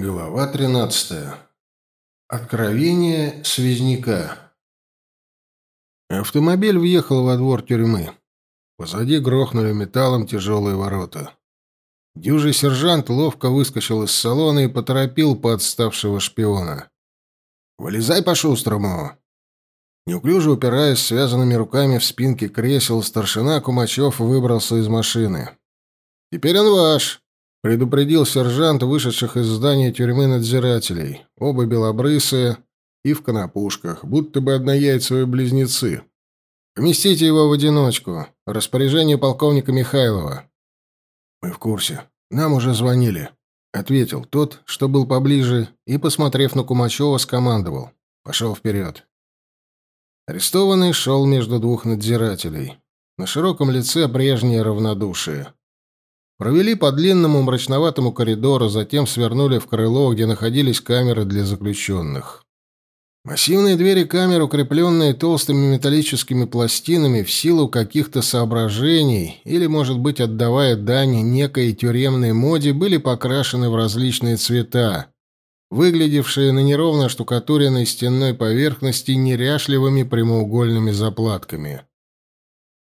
Глава 13. Откровение связняка. Автомобиль въехал во двор тюрьмы. Позади грохнули металлом тяжелые ворота. Дюжий сержант ловко выскочил из салона и поторопил подставшего шпиона. «Вылезай по-шустрому!» Неуклюже упираясь связанными руками в спинки кресел, старшина Кумачев выбрался из машины. «Теперь он ваш!» Предупредил сержант вышедших из здания тюрьмы надзирателей. Оба белобрысые и в конопушках, будто бы однояйцевые близнецы. «Поместите его в одиночку. Распоряжение полковника Михайлова». «Мы в курсе. Нам уже звонили», — ответил тот, что был поближе, и, посмотрев на Кумачева, скомандовал. «Пошел вперед». Арестованный шел между двух надзирателей. На широком лице прежнее равнодушие. Провели по длинному мрачноватому коридору, затем свернули в крыло, где находились камеры для заключенных. Массивные двери камер, укрепленные толстыми металлическими пластинами в силу каких-то соображений или, может быть, отдавая дань некой тюремной моде, были покрашены в различные цвета, выглядевшие на неровно штукатуренной стенной поверхности неряшливыми прямоугольными заплатками.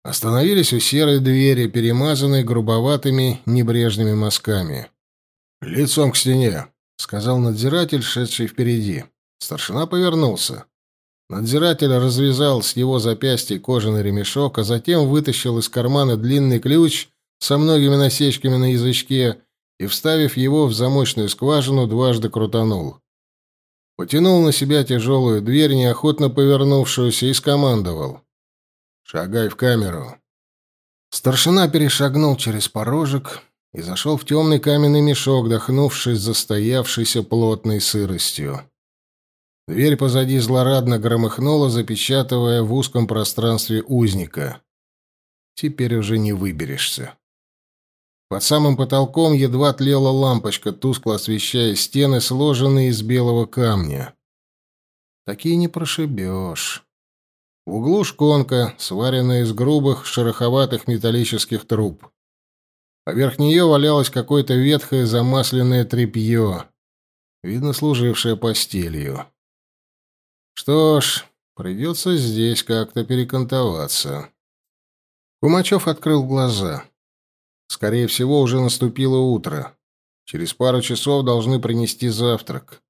Остановились у серой двери, перемазанной грубоватыми небрежными мазками. «Лицом к стене», — сказал надзиратель, шедший впереди. Старшина повернулся. Надзиратель развязал с его запястья кожаный ремешок, а затем вытащил из кармана длинный ключ со многими насечками на язычке и, вставив его в замочную скважину, дважды крутанул. Потянул на себя тяжелую дверь, неохотно повернувшуюся, и скомандовал. «Шагай в камеру». Старшина перешагнул через порожек и зашел в темный каменный мешок, дохнувшись застоявшейся плотной сыростью. Дверь позади злорадно громыхнула, запечатывая в узком пространстве узника. Теперь уже не выберешься. Под самым потолком едва тлела лампочка, тускло освещая стены, сложенные из белого камня. Такие не прошибешь. В углу шконка, сваренная из грубых, шероховатых металлических труб. Поверх нее валялось какое-то ветхое замасленное тряпье, видно, служившее постелью. Что ж, придется здесь как-то перекантоваться. Кумачев открыл глаза. Скорее всего, уже наступило утро. Через пару часов должны принести завтрак.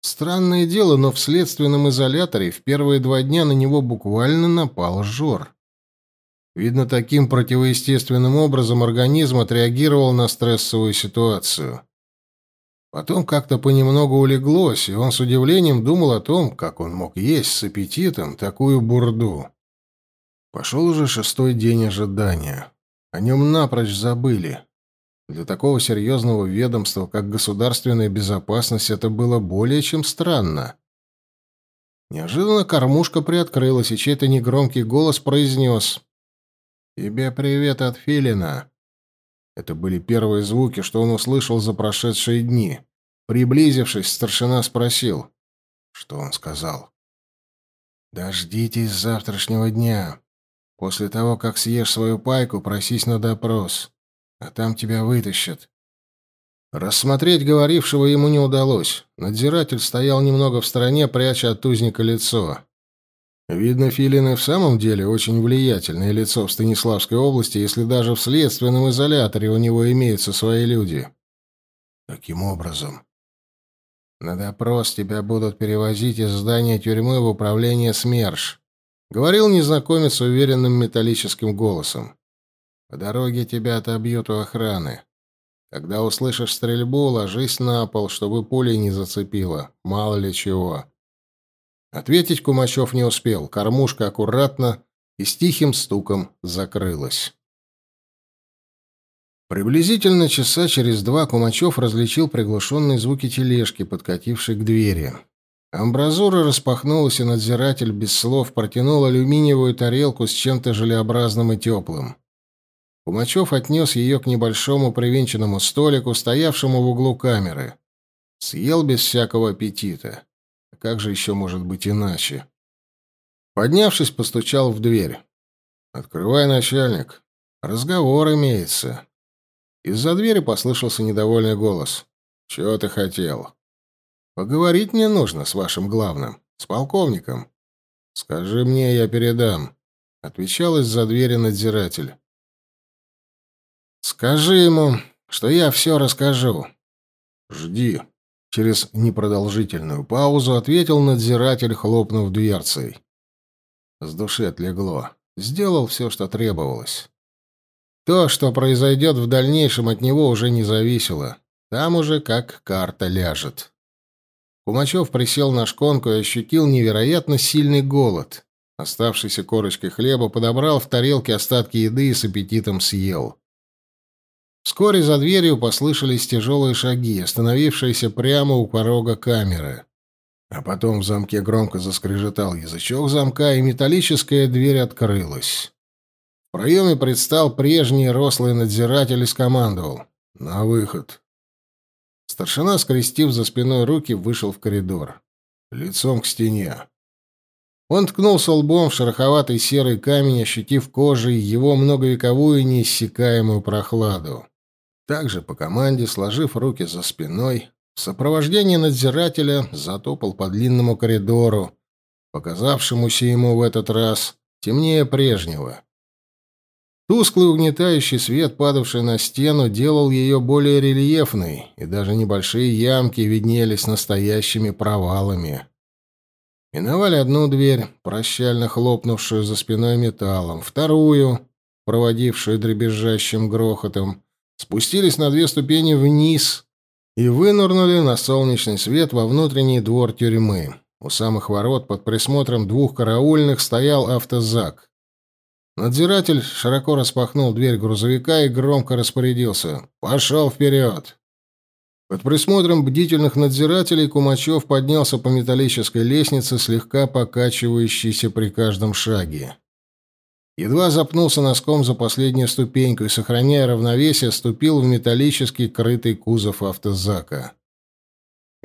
Странное дело, но в следственном изоляторе в первые два дня на него буквально напал жор. Видно, таким противоестественным образом организм отреагировал на стрессовую ситуацию. Потом как-то понемногу улеглось, и он с удивлением думал о том, как он мог есть с аппетитом такую бурду. Пошел уже шестой день ожидания. О нем напрочь забыли. Для такого серьезного ведомства, как государственная безопасность, это было более чем странно. Неожиданно кормушка приоткрылась, и чей-то негромкий голос произнес «Тебе привет от Филина». Это были первые звуки, что он услышал за прошедшие дни. Приблизившись, старшина спросил. Что он сказал? «Дождитесь завтрашнего дня. После того, как съешь свою пайку, просись на допрос а там тебя вытащат. Рассмотреть говорившего ему не удалось. Надзиратель стоял немного в стороне, пряча от узника лицо. Видно, Филин и в самом деле очень влиятельное лицо в Станиславской области, если даже в следственном изоляторе у него имеются свои люди. Каким образом? На допрос тебя будут перевозить из здания тюрьмы в управление СМЕРШ, говорил незнакомец уверенным металлическим голосом. По дороге тебя отобьют у охраны. Когда услышишь стрельбу, ложись на пол, чтобы пулей не зацепило. Мало ли чего. Ответить Кумачев не успел. Кормушка аккуратно и с тихим стуком закрылась. Приблизительно часа через два Кумачев различил приглушенные звуки тележки, подкатившей к двери. Амбразура распахнулась, и надзиратель без слов протянул алюминиевую тарелку с чем-то желеобразным и теплым. Кумачев отнес ее к небольшому привинченному столику, стоявшему в углу камеры. Съел без всякого аппетита. Как же еще может быть иначе? Поднявшись, постучал в дверь. «Открывай, начальник. Разговор имеется». Из-за двери послышался недовольный голос. Чего ты хотел? Поговорить мне нужно с вашим главным, с полковником. Скажи мне, я передам. Отвечал из-за двери надзиратель. Скажи ему, что я все расскажу. Жди. Через непродолжительную паузу ответил надзиратель, хлопнув дверцей. С души отлегло. Сделал все, что требовалось. То, что произойдет в дальнейшем, от него уже не зависело. Там уже как карта ляжет. Кумачев присел на шконку и ощутил невероятно сильный голод. Оставшейся корочкой хлеба подобрал в тарелке остатки еды и с аппетитом съел. Вскоре за дверью послышались тяжелые шаги, остановившиеся прямо у порога камеры. А потом в замке громко заскрежетал язычок замка, и металлическая дверь открылась. В проеме предстал прежний рослый надзиратель и скомандовал. «На выход». Старшина, скрестив за спиной руки, вышел в коридор. Лицом к стене. Он ткнулся лбом в шероховатый серый камень, ощутив кожей его многовековую неиссякаемую прохладу. Также по команде, сложив руки за спиной, в сопровождении надзирателя затопал по длинному коридору, показавшемуся ему в этот раз темнее прежнего. Тусклый угнетающий свет, падавший на стену, делал ее более рельефной, и даже небольшие ямки виднелись настоящими провалами. Миновали одну дверь, прощально хлопнувшую за спиной металлом, вторую, проводившую дребезжащим грохотом, спустились на две ступени вниз и вынырнули на солнечный свет во внутренний двор тюрьмы. У самых ворот под присмотром двух караульных стоял автозак. Надзиратель широко распахнул дверь грузовика и громко распорядился. «Пошел вперед!» Под присмотром бдительных надзирателей Кумачев поднялся по металлической лестнице, слегка покачивающейся при каждом шаге. Едва запнулся носком за последнюю ступеньку и, сохраняя равновесие, ступил в металлический крытый кузов автозака.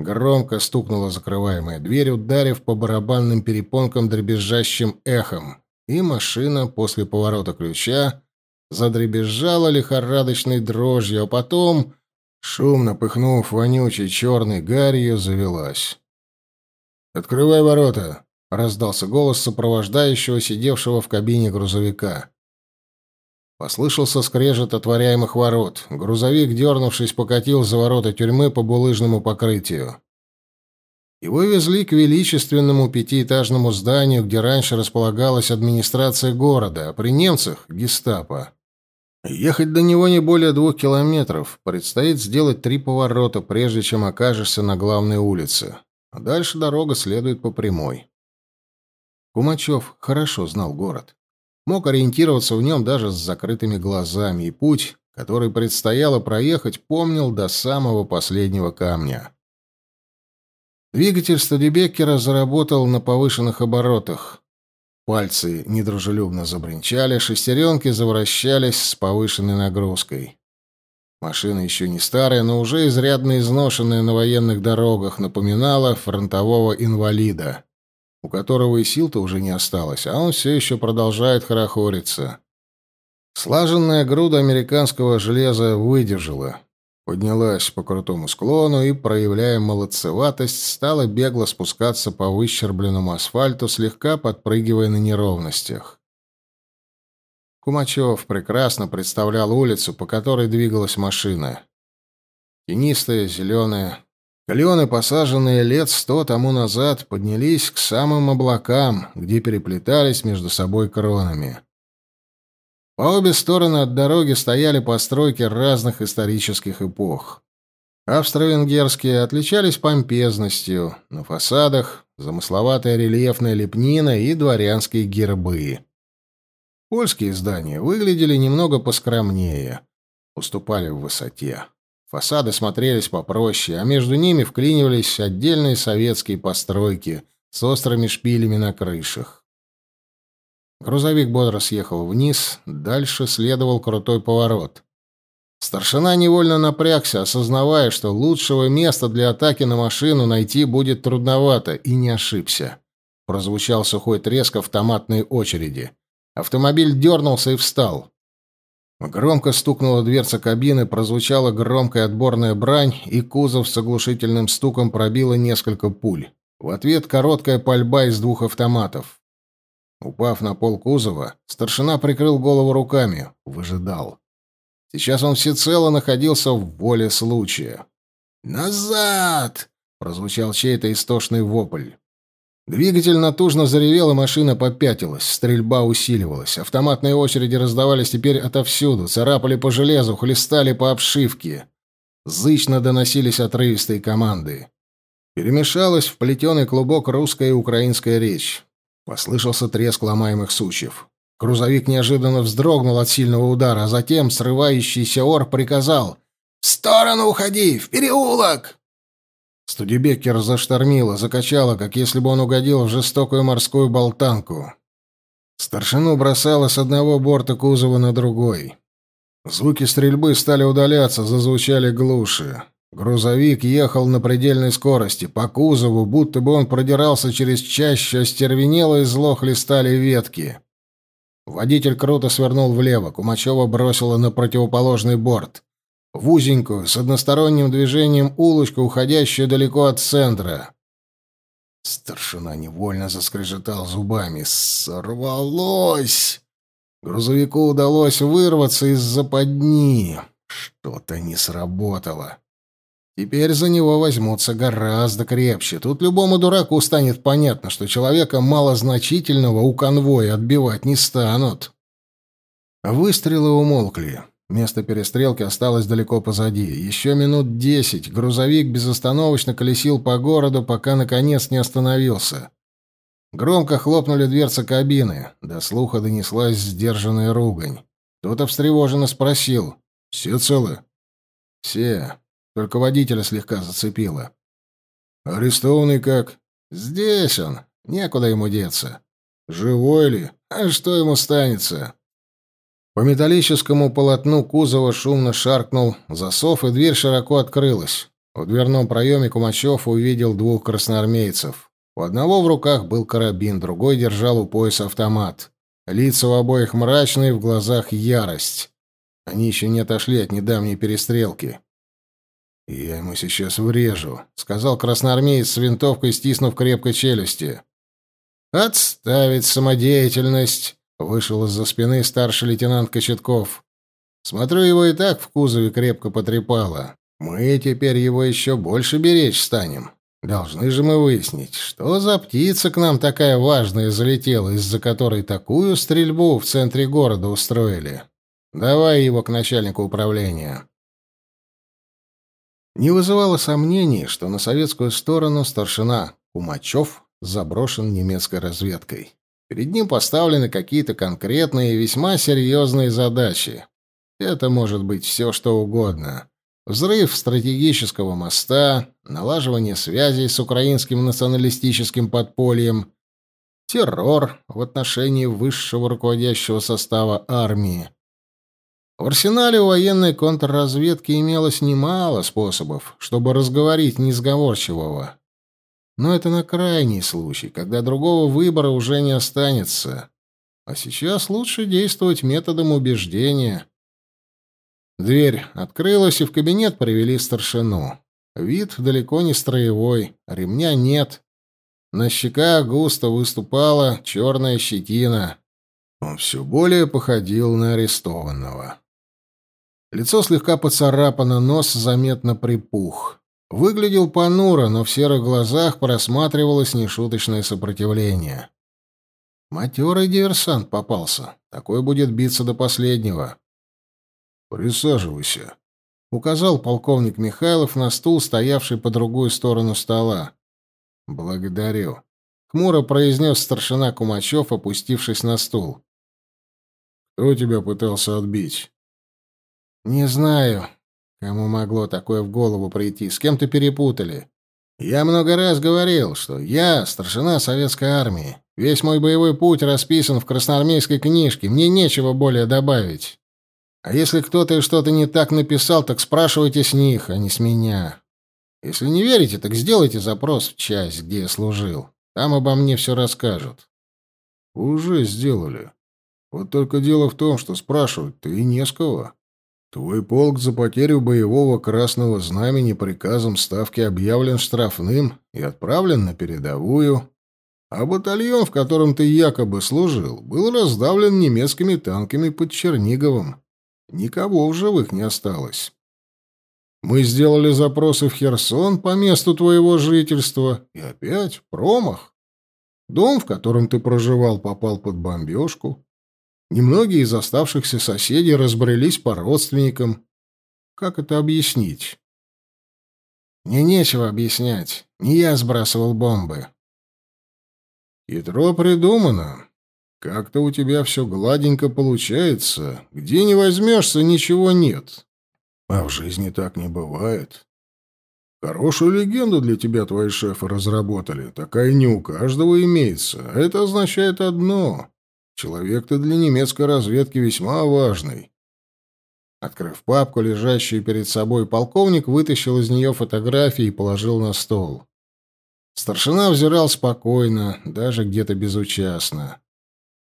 Громко стукнула закрываемая дверь, ударив по барабанным перепонкам дребезжащим эхом и машина после поворота ключа задребезжала лихорадочной дрожью, а потом, шумно пыхнув вонючей черной гарью, завелась. «Открывай ворота!» — раздался голос сопровождающего, сидевшего в кабине грузовика. Послышался скрежет отворяемых ворот. Грузовик, дернувшись, покатил за ворота тюрьмы по булыжному покрытию. Его везли к величественному пятиэтажному зданию, где раньше располагалась администрация города, а при немцах — гестапо. Ехать до него не более двух километров. Предстоит сделать три поворота, прежде чем окажешься на главной улице. А дальше дорога следует по прямой. Кумачев хорошо знал город. Мог ориентироваться в нем даже с закрытыми глазами, и путь, который предстояло проехать, помнил до самого последнего камня. Двигатель Стадибеккера заработал на повышенных оборотах. Пальцы недружелюбно забринчали, шестеренки завращались с повышенной нагрузкой. Машина еще не старая, но уже изрядно изношенная на военных дорогах, напоминала фронтового инвалида, у которого и сил-то уже не осталось, а он все еще продолжает хорохориться. Слаженная груда американского железа выдержала. Поднялась по крутому склону и, проявляя молодцеватость, стала бегло спускаться по выщербленному асфальту, слегка подпрыгивая на неровностях. Кумачев прекрасно представлял улицу, по которой двигалась машина. Тенистая, зеленая. Клены, посаженные лет сто тому назад, поднялись к самым облакам, где переплетались между собой кронами. По обе стороны от дороги стояли постройки разных исторических эпох. Австро-венгерские отличались помпезностью, на фасадах замысловатая рельефная лепнина и дворянские гербы. Польские здания выглядели немного поскромнее, уступали в высоте. Фасады смотрелись попроще, а между ними вклинивались отдельные советские постройки с острыми шпилями на крышах. Грузовик бодро съехал вниз, дальше следовал крутой поворот. Старшина невольно напрягся, осознавая, что лучшего места для атаки на машину найти будет трудновато, и не ошибся. Прозвучал сухой треск автоматной очереди. Автомобиль дернулся и встал. Громко стукнула дверца кабины, прозвучала громкая отборная брань, и кузов с оглушительным стуком пробило несколько пуль. В ответ короткая пальба из двух автоматов. Упав на пол кузова, старшина прикрыл голову руками, выжидал. Сейчас он всецело находился в воле случая. «Назад!» — прозвучал чей-то истошный вопль. Двигатель натужно заревел, и машина попятилась. Стрельба усиливалась. Автоматные очереди раздавались теперь отовсюду, царапали по железу, хлестали по обшивке. Зычно доносились отрывистые команды. Перемешалась в плетеный клубок русская и украинская речь. Послышался треск ломаемых сучьев. Грузовик неожиданно вздрогнул от сильного удара, а затем срывающийся ор приказал «В сторону уходи! В переулок!» Студебеккер заштормило, закачало, как если бы он угодил в жестокую морскую болтанку. Старшину бросало с одного борта кузова на другой. Звуки стрельбы стали удаляться, зазвучали глуши. Грузовик ехал на предельной скорости. По кузову, будто бы он продирался через чащу, остервенело и зло хлестали ветки. Водитель круто свернул влево, Кумачева бросила на противоположный борт в узенькую, с односторонним движением улочку, уходящую далеко от центра. Старшина невольно заскрежетал зубами. «Сорвалось!» Грузовику удалось вырваться из западни. Что-то не сработало. Теперь за него возьмутся гораздо крепче. Тут любому дураку станет понятно, что человека малозначительного у конвоя отбивать не станут. Выстрелы умолкли. Место перестрелки осталось далеко позади. Еще минут десять грузовик безостановочно колесил по городу, пока, наконец, не остановился. Громко хлопнули дверцы кабины. До слуха донеслась сдержанная ругань. Кто-то встревоженно спросил. «Все целы?» «Все. Только водителя слегка зацепило». «Арестованный как?» «Здесь он. Некуда ему деться». «Живой ли? А что ему станется?» По металлическому полотну кузова шумно шаркнул засов, и дверь широко открылась. В дверном проеме Кумачев увидел двух красноармейцев. У одного в руках был карабин, другой держал у пояса автомат. Лица у обоих мрачные, в глазах ярость. Они еще не отошли от недавней перестрелки. «Я ему сейчас врежу», — сказал красноармеец с винтовкой, стиснув крепко челюсти. «Отставить самодеятельность!» Вышел из-за спины старший лейтенант Кочетков. Смотрю, его и так в кузове крепко потрепало. Мы теперь его еще больше беречь станем. Должны же мы выяснить, что за птица к нам такая важная залетела, из-за которой такую стрельбу в центре города устроили. Давай его к начальнику управления. Не вызывало сомнений, что на советскую сторону старшина Кумачев заброшен немецкой разведкой. Перед ним поставлены какие-то конкретные и весьма серьезные задачи. Это может быть все, что угодно. Взрыв стратегического моста, налаживание связей с украинским националистическим подпольем, террор в отношении высшего руководящего состава армии. В арсенале военной контрразведки имелось немало способов, чтобы разговорить несговорчивого. Но это на крайний случай, когда другого выбора уже не останется. А сейчас лучше действовать методом убеждения. Дверь открылась, и в кабинет привели старшину. Вид далеко не строевой, ремня нет. На щеках густо выступала черная щетина. Он все более походил на арестованного. Лицо слегка поцарапано, нос заметно припух. Выглядел понуро, но в серых глазах просматривалось нешуточное сопротивление. Матерый диверсант попался. Такой будет биться до последнего. «Присаживайся», — указал полковник Михайлов на стул, стоявший по другую сторону стола. «Благодарю», — хмуро произнес старшина Кумачев, опустившись на стул. «Кто тебя пытался отбить?» «Не знаю. Кому могло такое в голову прийти? С кем-то перепутали. Я много раз говорил, что я старшина советской армии. Весь мой боевой путь расписан в красноармейской книжке. Мне нечего более добавить. А если кто-то что-то не так написал, так спрашивайте с них, а не с меня. Если не верите, так сделайте запрос в часть, где я служил. Там обо мне все расскажут. Уже сделали. Вот только дело в том, что спрашивать ты и не с кого. Твой полк за потерю боевого красного знамени приказом ставки объявлен штрафным и отправлен на передовую, а батальон, в котором ты якобы служил, был раздавлен немецкими танками под Черниговым. Никого в живых не осталось. Мы сделали запросы в Херсон по месту твоего жительства, и опять промах. Дом, в котором ты проживал, попал под бомбежку. Немногие из оставшихся соседей разбрелись по родственникам. Как это объяснить? Мне нечего объяснять. Не я сбрасывал бомбы. Хитро придумано. Как-то у тебя все гладенько получается. Где не возьмешься, ничего нет. А в жизни так не бывает. Хорошую легенду для тебя твои шефы разработали. Такая не у каждого имеется. А это означает одно. Человек ты для немецкой разведки весьма важный. Открыв папку, лежащую перед собой, полковник вытащил из нее фотографии и положил на стол. Старшина взирал спокойно, даже где-то безучастно.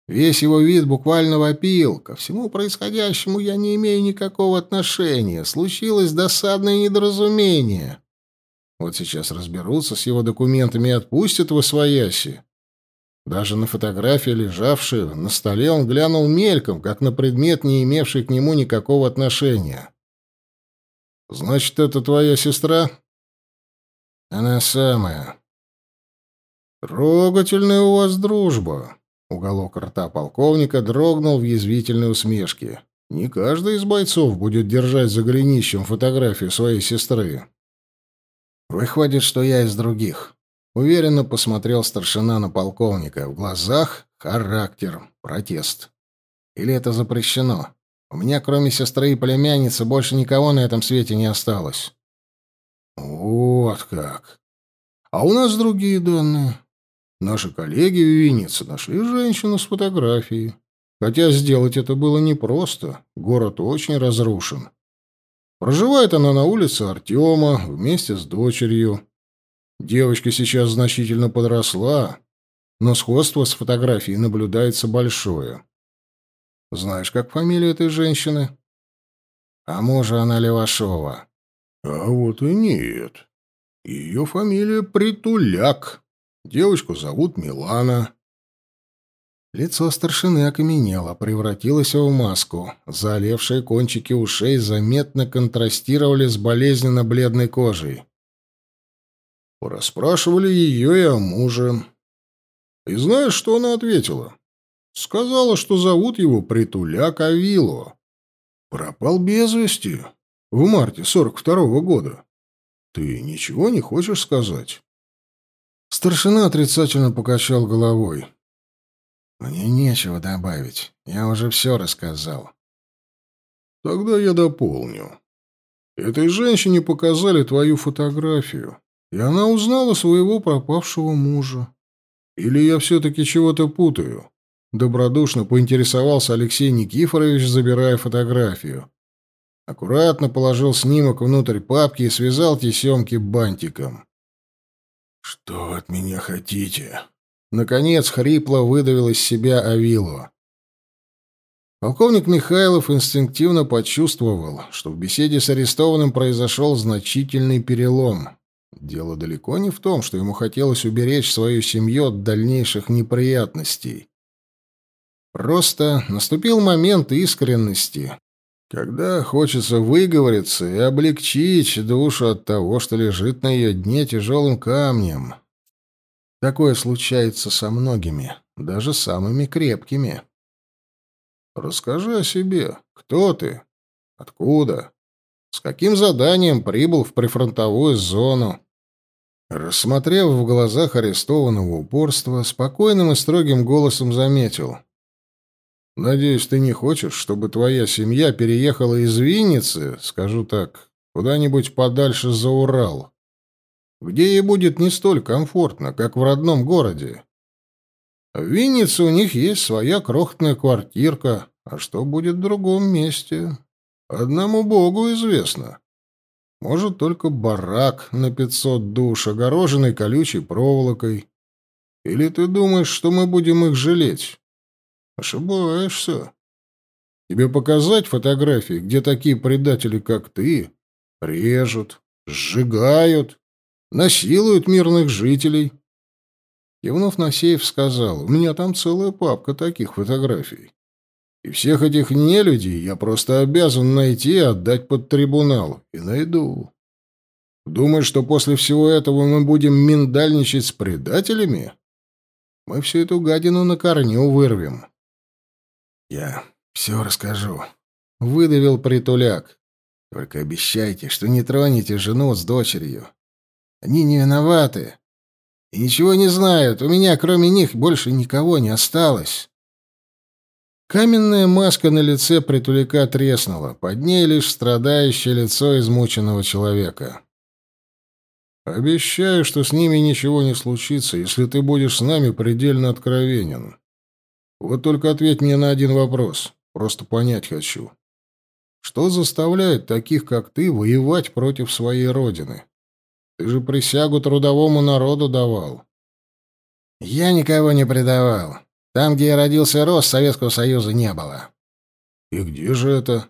Весь его вид буквально вопил. Ко всему происходящему я не имею никакого отношения. Случилось досадное недоразумение. Вот сейчас разберутся с его документами и отпустят в освояси. Даже на фотографии, лежавшую на столе, он глянул мельком, как на предмет, не имевший к нему никакого отношения. «Значит, это твоя сестра?» «Она самая». «Трогательная у вас дружба». Уголок рта полковника дрогнул в язвительной усмешке. «Не каждый из бойцов будет держать за голенищем фотографию своей сестры». «Выходит, что я из других», — уверенно посмотрел старшина на полковника. В глазах характер, протест. «Или это запрещено? У меня, кроме сестры и племянницы, больше никого на этом свете не осталось». «Вот как! А у нас другие данные. Наши коллеги в Виннице нашли женщину с фотографией. Хотя сделать это было непросто. Город очень разрушен. Проживает она на улице Артема вместе с дочерью. Девочка сейчас значительно подросла, но сходство с фотографией наблюдается большое. Знаешь, как фамилия этой женщины? А мужа она Левашова. А вот и нет. Ее фамилия Притуляк. Девочку зовут Милана. Лицо старшины окаменело, превратилось в маску. Заолевшие кончики ушей заметно контрастировали с болезненно бледной кожей. Расспрашивали ее и о муже. И знаешь, что она ответила? Сказала, что зовут его Притуляк Авило. Пропал без вести в марте сорок второго года. Ты ничего не хочешь сказать? Старшина отрицательно покачал головой. «Мне нечего добавить. Я уже все рассказал». «Тогда я дополню. Этой женщине показали твою фотографию, и она узнала своего пропавшего мужа. Или я все-таки чего-то путаю?» Добродушно поинтересовался Алексей Никифорович, забирая фотографию. Аккуратно положил снимок внутрь папки и связал тесемки бантиком. «Что вы от меня хотите?» Наконец хрипло выдавил из себя Авилу. Полковник Михайлов инстинктивно почувствовал, что в беседе с арестованным произошел значительный перелом. Дело далеко не в том, что ему хотелось уберечь свою семью от дальнейших неприятностей. Просто наступил момент искренности, когда хочется выговориться и облегчить душу от того, что лежит на ее дне тяжелым камнем. Такое случается со многими, даже самыми крепкими. Расскажи о себе. Кто ты? Откуда? С каким заданием прибыл в прифронтовую зону? Рассмотрев в глазах арестованного упорство, спокойным и строгим голосом заметил — Надеюсь, ты не хочешь, чтобы твоя семья переехала из Винницы, скажу так, куда-нибудь подальше за Урал, где ей будет не столь комфортно, как в родном городе. В Виннице у них есть своя крохотная квартирка, а что будет в другом месте? Одному Богу известно. Может, только барак на пятьсот душ, огороженный колючей проволокой. Или ты думаешь, что мы будем их жалеть? Ошибаешься. Тебе показать фотографии, где такие предатели, как ты, режут, сжигают, насилуют мирных жителей? Кивнув на сказал, у меня там целая папка таких фотографий. И всех этих нелюдей я просто обязан найти и отдать под трибунал. И найду. Думаешь, что после всего этого мы будем миндальничать с предателями? Мы всю эту гадину на корню вырвем. Я все расскажу. Выдавил притуляк. Только обещайте, что не тронете жену с дочерью. Они не виноваты. И ничего не знают. У меня, кроме них, больше никого не осталось. Каменная маска на лице притуляка треснула. Под ней лишь страдающее лицо измученного человека. Обещаю, что с ними ничего не случится, если ты будешь с нами предельно откровенен. Вот только ответь мне на один вопрос. Просто понять хочу. Что заставляет таких, как ты, воевать против своей родины? Ты же присягу трудовому народу давал. Я никого не предавал. Там, где я родился рос, Советского Союза не было. И где же это?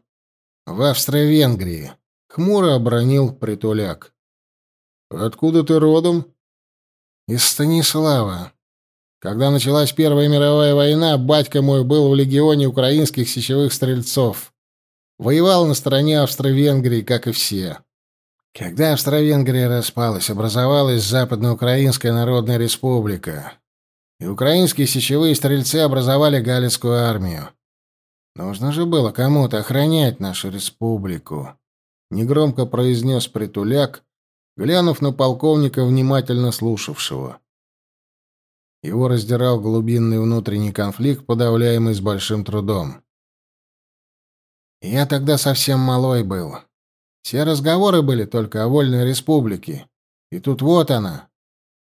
В Австро-Венгрии. Хмуро обронил Притуляк. Откуда ты родом? Из Станислава. Когда началась Первая мировая война, батька мой был в легионе украинских сечевых стрельцов. Воевал на стороне Австро-Венгрии, как и все. Когда Австро-Венгрия распалась, образовалась Западноукраинская Народная Республика. И украинские сечевые стрельцы образовали Галицкую армию. Нужно же было кому-то охранять нашу республику. Негромко произнес Притуляк, глянув на полковника, внимательно слушавшего. Его раздирал глубинный внутренний конфликт, подавляемый с большим трудом. «Я тогда совсем малой был. Все разговоры были только о вольной республике. И тут вот она.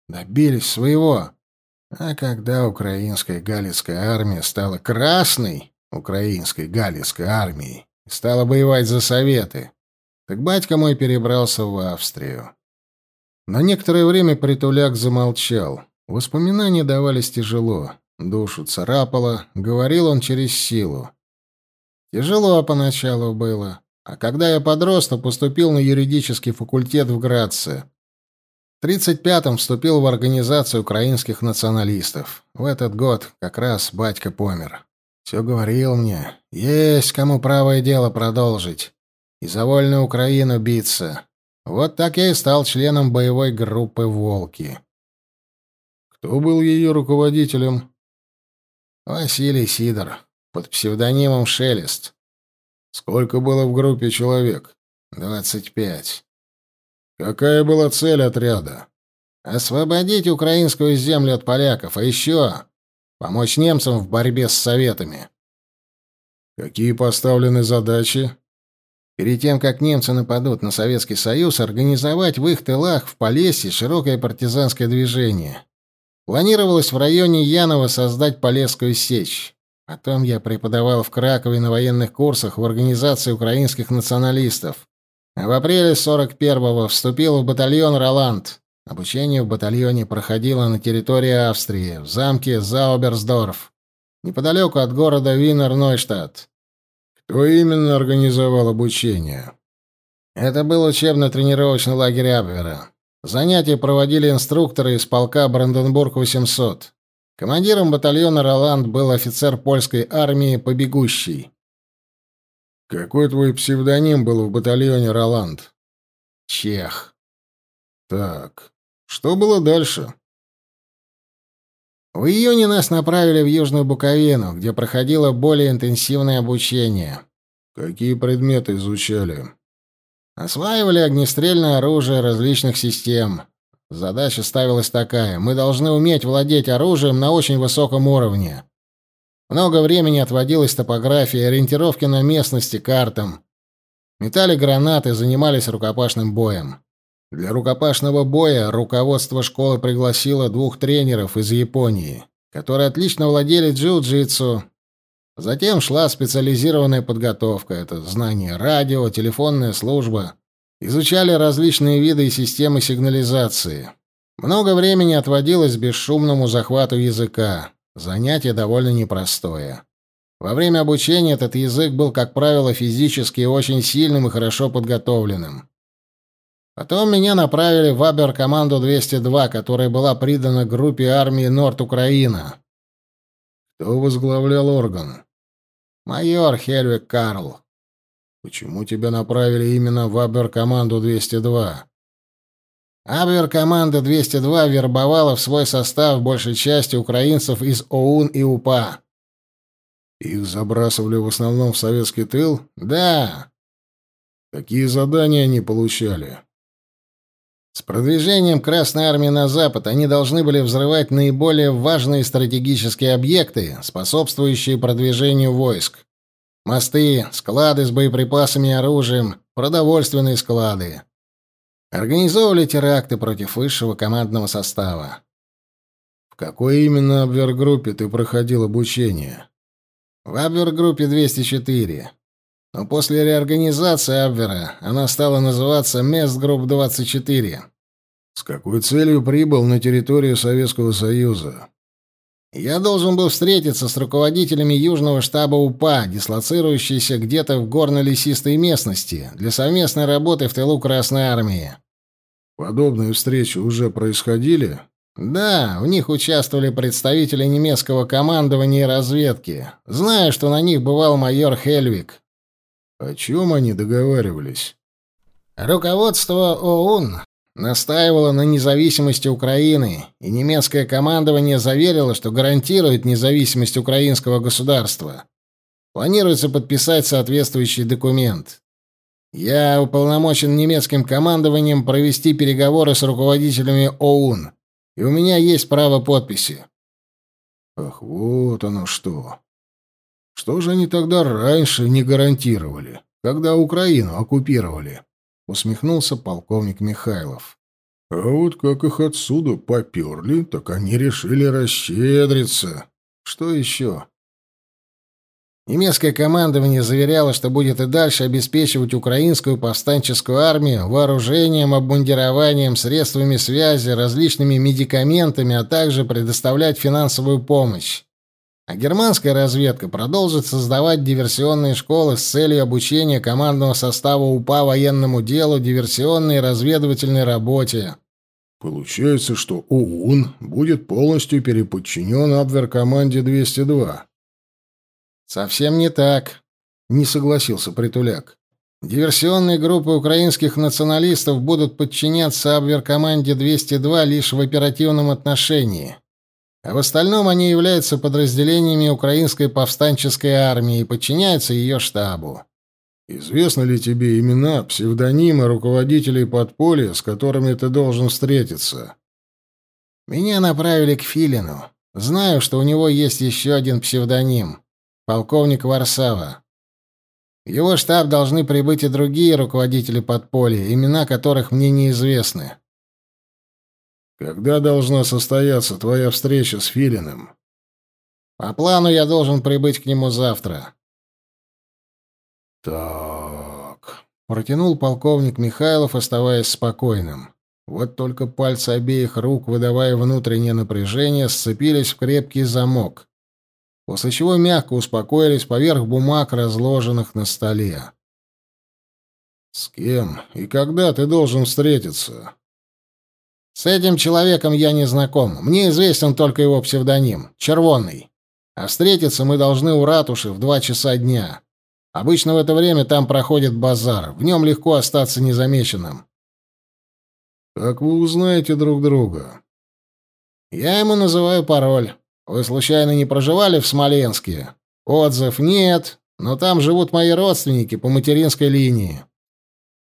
Добились своего. А когда украинская галицкая армия стала красной украинской галицкой армией и стала воевать за Советы, так батька мой перебрался в Австрию. На некоторое время Притуляк замолчал. Воспоминания давались тяжело. Душу царапало, говорил он через силу. Тяжело поначалу было. А когда я подрос, поступил на юридический факультет в Граце. В 35-м вступил в организацию украинских националистов. В этот год как раз батька помер. Все говорил мне, есть кому правое дело продолжить. И за вольную Украину биться. Вот так я и стал членом боевой группы «Волки». Кто был ее руководителем? Василий Сидор, под псевдонимом Шелест. Сколько было в группе человек? Двадцать пять. Какая была цель отряда? Освободить украинскую землю от поляков, а еще помочь немцам в борьбе с советами. Какие поставлены задачи? Перед тем, как немцы нападут на Советский Союз, организовать в их тылах в Полесье широкое партизанское движение. Планировалось в районе Янова создать Полесскую сечь. Потом я преподавал в Кракове на военных курсах в организации украинских националистов. В апреле 41-го вступил в батальон «Роланд». Обучение в батальоне проходило на территории Австрии, в замке Зауберсдорф, неподалеку от города Винер-Нойштадт. Кто именно организовал обучение? Это был учебно-тренировочный лагерь Абвера. Занятия проводили инструкторы из полка Бранденбург-800. Командиром батальона «Роланд» был офицер польской армии «Побегущий». «Какой твой псевдоним был в батальоне «Роланд»?» «Чех». «Так, что было дальше?» В июне нас направили в Южную Буковину, где проходило более интенсивное обучение. Какие предметы изучали? Осваивали огнестрельное оружие различных систем. Задача ставилась такая: мы должны уметь владеть оружием на очень высоком уровне. Много времени отводилось топографии, ориентировке на местности, картам. Метали гранаты, занимались рукопашным боем. Для рукопашного боя руководство школы пригласило двух тренеров из Японии, которые отлично владели джиу-джитсу. Затем шла специализированная подготовка, это знание радио, телефонная служба. Изучали различные виды и системы сигнализации. Много времени отводилось бесшумному захвату языка. Занятие довольно непростое. Во время обучения этот язык был, как правило, физически очень сильным и хорошо подготовленным. Потом меня направили в Абер-команду 202, которая была придана группе армии Норд-Украина. Кто возглавлял орган? Майор Хельвик Карл. Почему тебя направили именно в Абер-команду 202? Абвер-команда 202 вербовала в свой состав большей части украинцев из ОУН и УПА. Их забрасывали в основном в советский тыл? Да. Какие задания они получали? С продвижением Красной Армии на запад они должны были взрывать наиболее важные стратегические объекты, способствующие продвижению войск. Мосты, склады с боеприпасами и оружием, продовольственные склады. Организовывали теракты против высшего командного состава. В какой именно обвергруппе ты проходил обучение? В обвергруппе 204. Но после реорганизации Абвера она стала называться Местгрупп-24. С какой целью прибыл на территорию Советского Союза? Я должен был встретиться с руководителями Южного штаба УПА, дислоцирующейся где-то в горно-лесистой местности, для совместной работы в тылу Красной Армии. Подобные встречи уже происходили? Да, в них участвовали представители немецкого командования и разведки. Знаю, что на них бывал майор Хельвик. О чем они договаривались? Руководство ОУН настаивало на независимости Украины, и немецкое командование заверило, что гарантирует независимость украинского государства. Планируется подписать соответствующий документ. Я уполномочен немецким командованием провести переговоры с руководителями ОУН, и у меня есть право подписи. Ах, вот оно что. Что же они тогда раньше не гарантировали, когда Украину оккупировали? Усмехнулся полковник Михайлов. А вот как их отсюда поперли, так они решили расщедриться. Что еще? Немецкое командование заверяло, что будет и дальше обеспечивать украинскую повстанческую армию вооружением, обмундированием, средствами связи, различными медикаментами, а также предоставлять финансовую помощь. А германская разведка продолжит создавать диверсионные школы с целью обучения командного состава УПА военному делу, диверсионной и разведывательной работе. Получается, что ОУН будет полностью переподчинен Абвер-команде 202. Совсем не так, не согласился Притуляк. Диверсионные группы украинских националистов будут подчиняться Абвер-команде 202 лишь в оперативном отношении а в остальном они являются подразделениями украинской повстанческой армии и подчиняются ее штабу. Известно ли тебе имена, псевдонимы руководителей подполья, с которыми ты должен встретиться? Меня направили к Филину. Знаю, что у него есть еще один псевдоним — полковник Варсава. В его штаб должны прибыть и другие руководители подполья, имена которых мне неизвестны. Когда должна состояться твоя встреча с Филиным? По плану я должен прибыть к нему завтра. Так, протянул полковник Михайлов, оставаясь спокойным. Вот только пальцы обеих рук, выдавая внутреннее напряжение, сцепились в крепкий замок, после чего мягко успокоились поверх бумаг, разложенных на столе. «С кем и когда ты должен встретиться?» С этим человеком я не знаком. Мне известен только его псевдоним — Червонный. А встретиться мы должны у ратуши в два часа дня. Обычно в это время там проходит базар. В нем легко остаться незамеченным. Как вы узнаете друг друга? Я ему называю пароль. Вы случайно не проживали в Смоленске? Отзыв нет, но там живут мои родственники по материнской линии.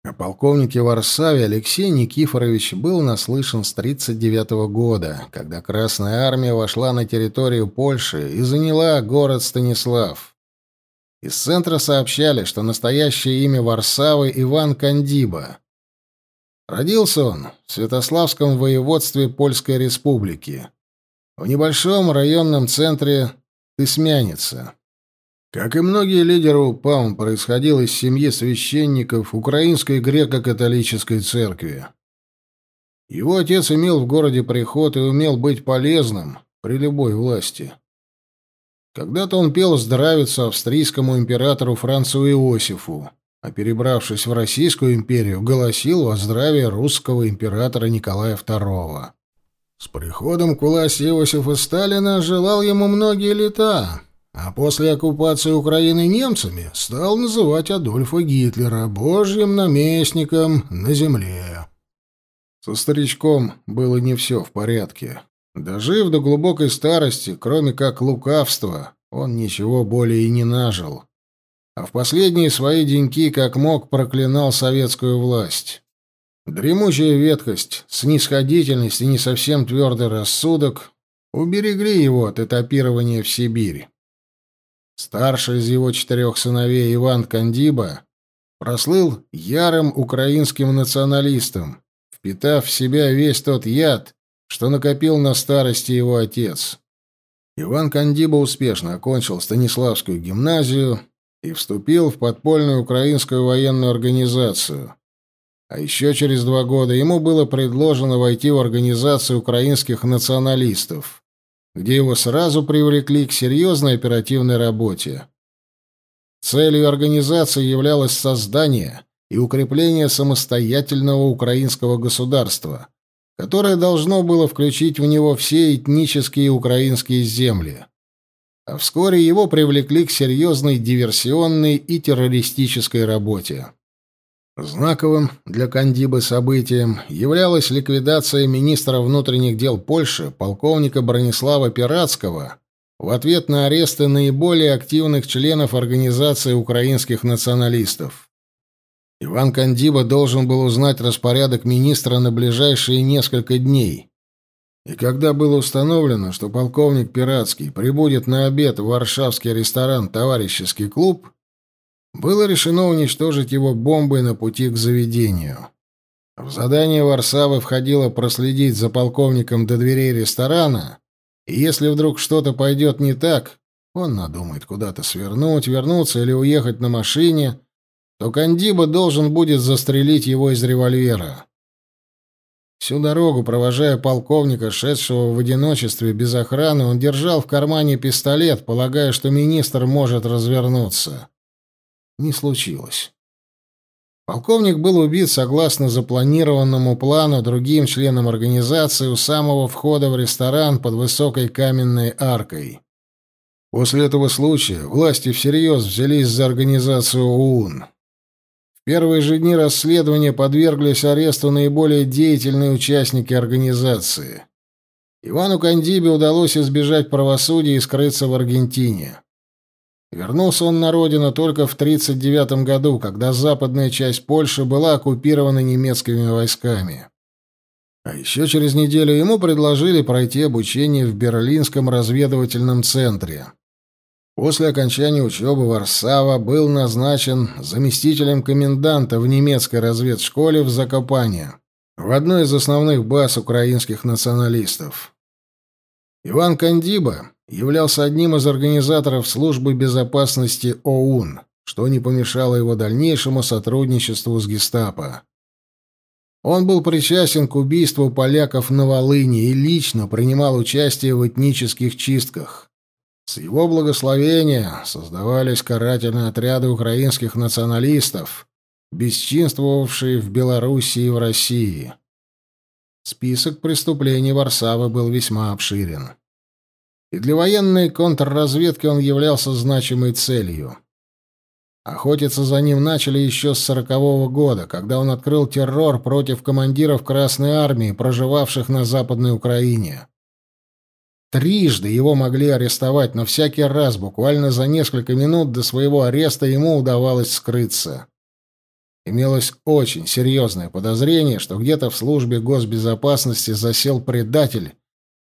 О полковнике Варсаве Алексей Никифорович был наслышан с 1939 года, когда Красная Армия вошла на территорию Польши и заняла город Станислав. Из центра сообщали, что настоящее имя Варсавы Иван Кандиба. Родился он в Святославском воеводстве Польской Республики, в небольшом районном центре Тысмяница. Как и многие лидеры УПА, он происходил из семьи священников Украинской греко-католической церкви. Его отец имел в городе приход и умел быть полезным при любой власти. Когда-то он пел здравицу австрийскому императору Францу Иосифу, а перебравшись в Российскую империю, голосил во здравие русского императора Николая II. С приходом к власти Иосифа Сталина желал ему многие лета, а после оккупации Украины немцами стал называть Адольфа Гитлера божьим наместником на земле. Со старичком было не все в порядке. Дожив до глубокой старости, кроме как лукавства, он ничего более и не нажил. А в последние свои деньки как мог проклинал советскую власть. Дремучая веткость, снисходительность и не совсем твердый рассудок уберегли его от этапирования в Сибирь. Старший из его четырех сыновей Иван Кандиба прослыл ярым украинским националистом, впитав в себя весь тот яд, что накопил на старости его отец. Иван Кандиба успешно окончил Станиславскую гимназию и вступил в подпольную украинскую военную организацию. А еще через два года ему было предложено войти в организацию украинских националистов где его сразу привлекли к серьезной оперативной работе. Целью организации являлось создание и укрепление самостоятельного украинского государства, которое должно было включить в него все этнические украинские земли. А вскоре его привлекли к серьезной диверсионной и террористической работе. Знаковым для Кандибы событием являлась ликвидация министра внутренних дел Польши полковника Бронислава Пиратского в ответ на аресты наиболее активных членов Организации украинских националистов. Иван Кандиба должен был узнать распорядок министра на ближайшие несколько дней. И когда было установлено, что полковник Пиратский прибудет на обед в варшавский ресторан «Товарищеский клуб», было решено уничтожить его бомбой на пути к заведению. В задание Варсавы входило проследить за полковником до дверей ресторана, и если вдруг что-то пойдет не так, он надумает куда-то свернуть, вернуться или уехать на машине, то Кандиба должен будет застрелить его из револьвера. Всю дорогу, провожая полковника, шедшего в одиночестве без охраны, он держал в кармане пистолет, полагая, что министр может развернуться не случилось. Полковник был убит согласно запланированному плану другим членам организации у самого входа в ресторан под высокой каменной аркой. После этого случая власти всерьез взялись за организацию ОУН. В первые же дни расследования подверглись аресту наиболее деятельные участники организации. Ивану Кандибе удалось избежать правосудия и скрыться в Аргентине. Вернулся он на родину только в 1939 году, когда западная часть Польши была оккупирована немецкими войсками. А еще через неделю ему предложили пройти обучение в Берлинском разведывательном центре. После окончания учебы Варсава был назначен заместителем коменданта в немецкой разведшколе в Закопане, в одной из основных баз украинских националистов. Иван Кандиба являлся одним из организаторов службы безопасности ОУН, что не помешало его дальнейшему сотрудничеству с гестапо. Он был причастен к убийству поляков на Волыни и лично принимал участие в этнических чистках. С его благословения создавались карательные отряды украинских националистов, бесчинствовавшие в Белоруссии и в России. Список преступлений Варсавы был весьма обширен и для военной контрразведки он являлся значимой целью. Охотиться за ним начали еще с сорокового года, когда он открыл террор против командиров Красной Армии, проживавших на Западной Украине. Трижды его могли арестовать, но всякий раз, буквально за несколько минут до своего ареста, ему удавалось скрыться. Имелось очень серьезное подозрение, что где-то в службе госбезопасности засел предатель,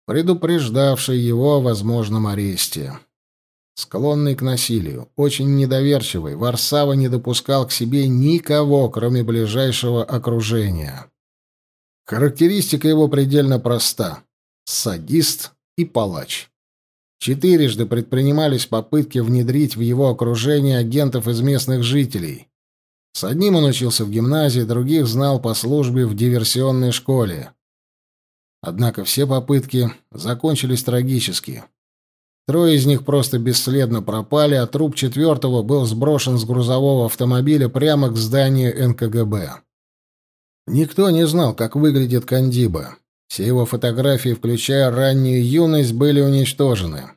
предупреждавший его о возможном аресте. Склонный к насилию, очень недоверчивый, Варсава не допускал к себе никого, кроме ближайшего окружения. Характеристика его предельно проста — садист и палач. Четырежды предпринимались попытки внедрить в его окружение агентов из местных жителей. С одним он учился в гимназии, других знал по службе в диверсионной школе. Однако все попытки закончились трагически. Трое из них просто бесследно пропали, а труп четвертого был сброшен с грузового автомобиля прямо к зданию НКГБ. Никто не знал, как выглядит Кандиба. Все его фотографии, включая раннюю юность, были уничтожены.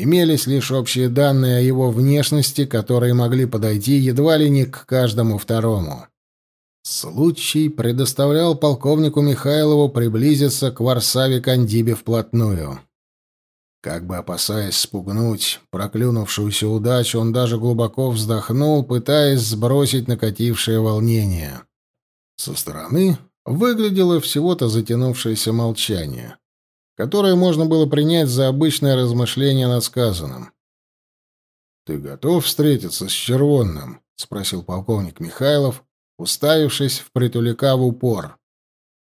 Имелись лишь общие данные о его внешности, которые могли подойти едва ли не к каждому второму. Случай предоставлял полковнику Михайлову приблизиться к Варсаве Кандибе вплотную. Как бы опасаясь спугнуть проклюнувшуюся удачу, он даже глубоко вздохнул, пытаясь сбросить накатившее волнение. Со стороны выглядело всего-то затянувшееся молчание которое можно было принять за обычное размышление над сказанным. «Ты готов встретиться с Червонным?» — спросил полковник Михайлов, уставившись в притулика в упор.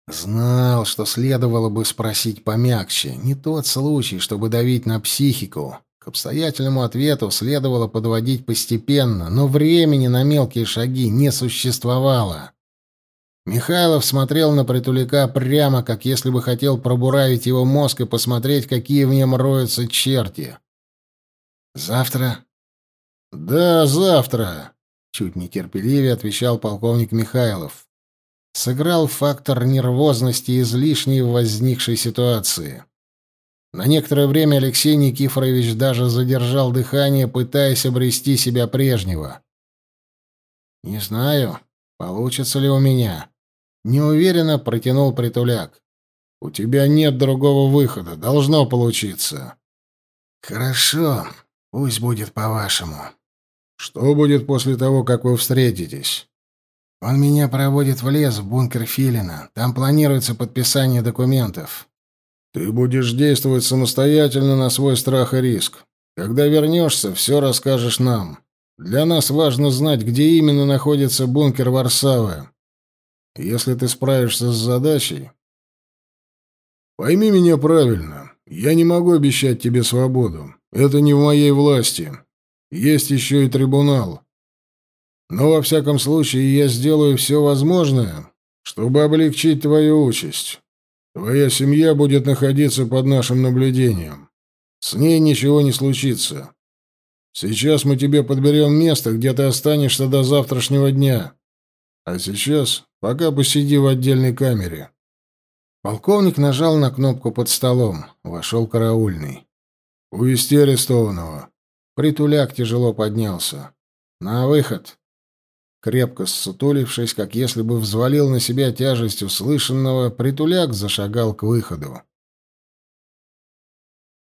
Знал, что следовало бы спросить помягче. Не тот случай, чтобы давить на психику. К обстоятельному ответу следовало подводить постепенно, но времени на мелкие шаги не существовало. Михайлов смотрел на притулика прямо, как если бы хотел пробуравить его мозг и посмотреть, какие в нем роются черти. «Завтра?» «Да, завтра», — чуть нетерпеливее отвечал полковник Михайлов. Сыграл фактор нервозности излишней в возникшей ситуации. На некоторое время Алексей Никифорович даже задержал дыхание, пытаясь обрести себя прежнего. «Не знаю, получится ли у меня», Неуверенно протянул притуляк. «У тебя нет другого выхода. Должно получиться». «Хорошо. Пусть будет по-вашему». «Что будет после того, как вы встретитесь?» «Он меня проводит в лес, в бункер Филина. Там планируется подписание документов». «Ты будешь действовать самостоятельно на свой страх и риск. Когда вернешься, все расскажешь нам. Для нас важно знать, где именно находится бункер Варсавы. Если ты справишься с задачей... Пойми меня правильно. Я не могу обещать тебе свободу. Это не в моей власти. Есть еще и трибунал. Но, во всяком случае, я сделаю все возможное, чтобы облегчить твою участь. Твоя семья будет находиться под нашим наблюдением. С ней ничего не случится. Сейчас мы тебе подберем место, где ты останешься до завтрашнего дня. А сейчас Пока посиди в отдельной камере. Полковник нажал на кнопку под столом. Вошел караульный. Увести арестованного. Притуляк тяжело поднялся. На выход. Крепко ссутулившись, как если бы взвалил на себя тяжесть услышанного, Притуляк зашагал к выходу.